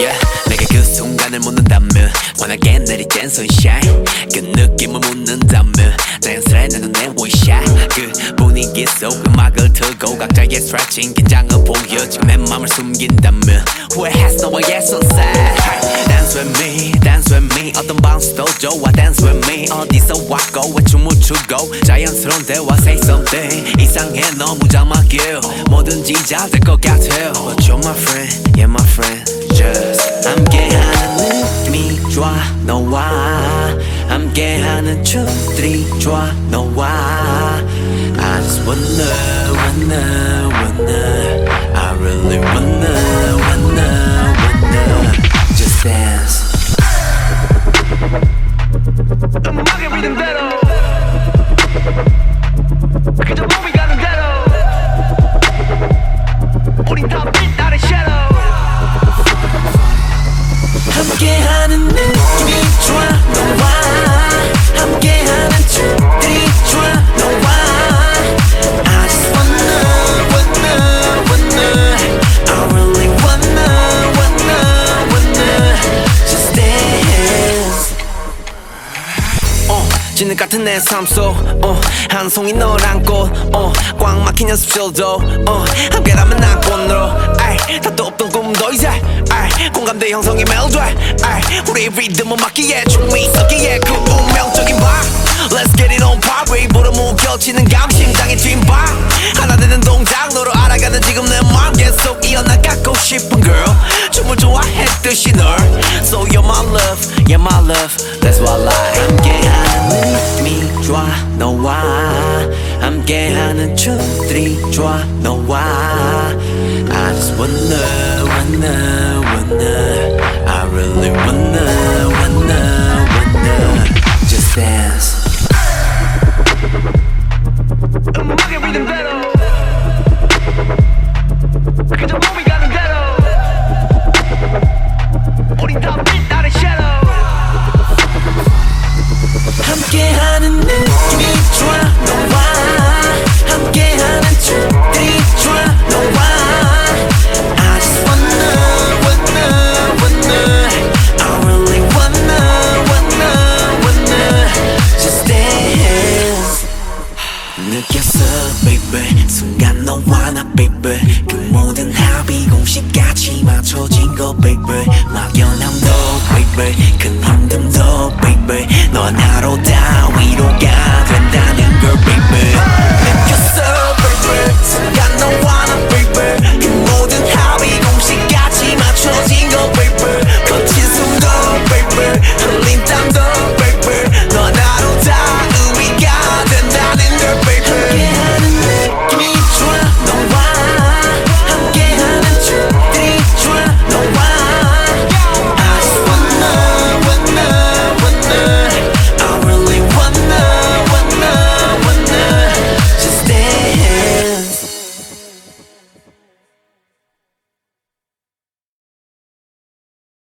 Yeah, 내가 그 순간을 묻는다면 환하게 내릴 땐 sunshine 그 느낌을 묻는다면 자연스레 내 눈에 원샷 그 분위기 속 음악을 틀고 각자의 stretching 긴장을 보여 지금 내 맘을 숨긴다면 후회했어 너와의 sunset Dance with me, dance with me 어떤 bounce도 좋아 Dance with me 어디서 왔고 왜 춤을 추고 자연스러운 대화 say something 이상해 너무 자막이야 뭐든지 잘 될 것 같아 But you're my friend, yeah my friend Just 함께하는 느낌이 좋아 너와 함께하는 춤들이 좋아 너와 I just wanna wanna wanna 어, 진흙 같은 내 삶 속, 어, 한 송이 너란 꽃, 어, 꽉 막힌 연습실도, 어, 함께라면 난 꽃으로, 답도 없던 꿈도 이제, 공감대 형성이 아이, 우리 리듬은 맞기에 춤이 섞기에 그 운명적인 밤. Let's get it on party 보러 뭉겨치는 감 심장의 뒷발 하나 되는 동작 너로 알아가는 지금 내맘 계속 이어나가고 싶은 girl 춤을 좋아했듯이 널. So you're my love, you're my love That's what I like 함께 하는 느낌이 좋아 너와 함께하는 춤들이 좋아 너와 I just wanna wanna wanna 함께하는 느낌이 좋아 너와 함께하는 춤들이 좋아 너와 I just wanna wanna wanna I really wanna wanna wanna just dance 느꼈어 baby 순간 너와 나 baby 그 모든 합이 공식같이 맞춰진 거 baby 막연함도 baby 큰 힘듦도 baby 너 하나로 다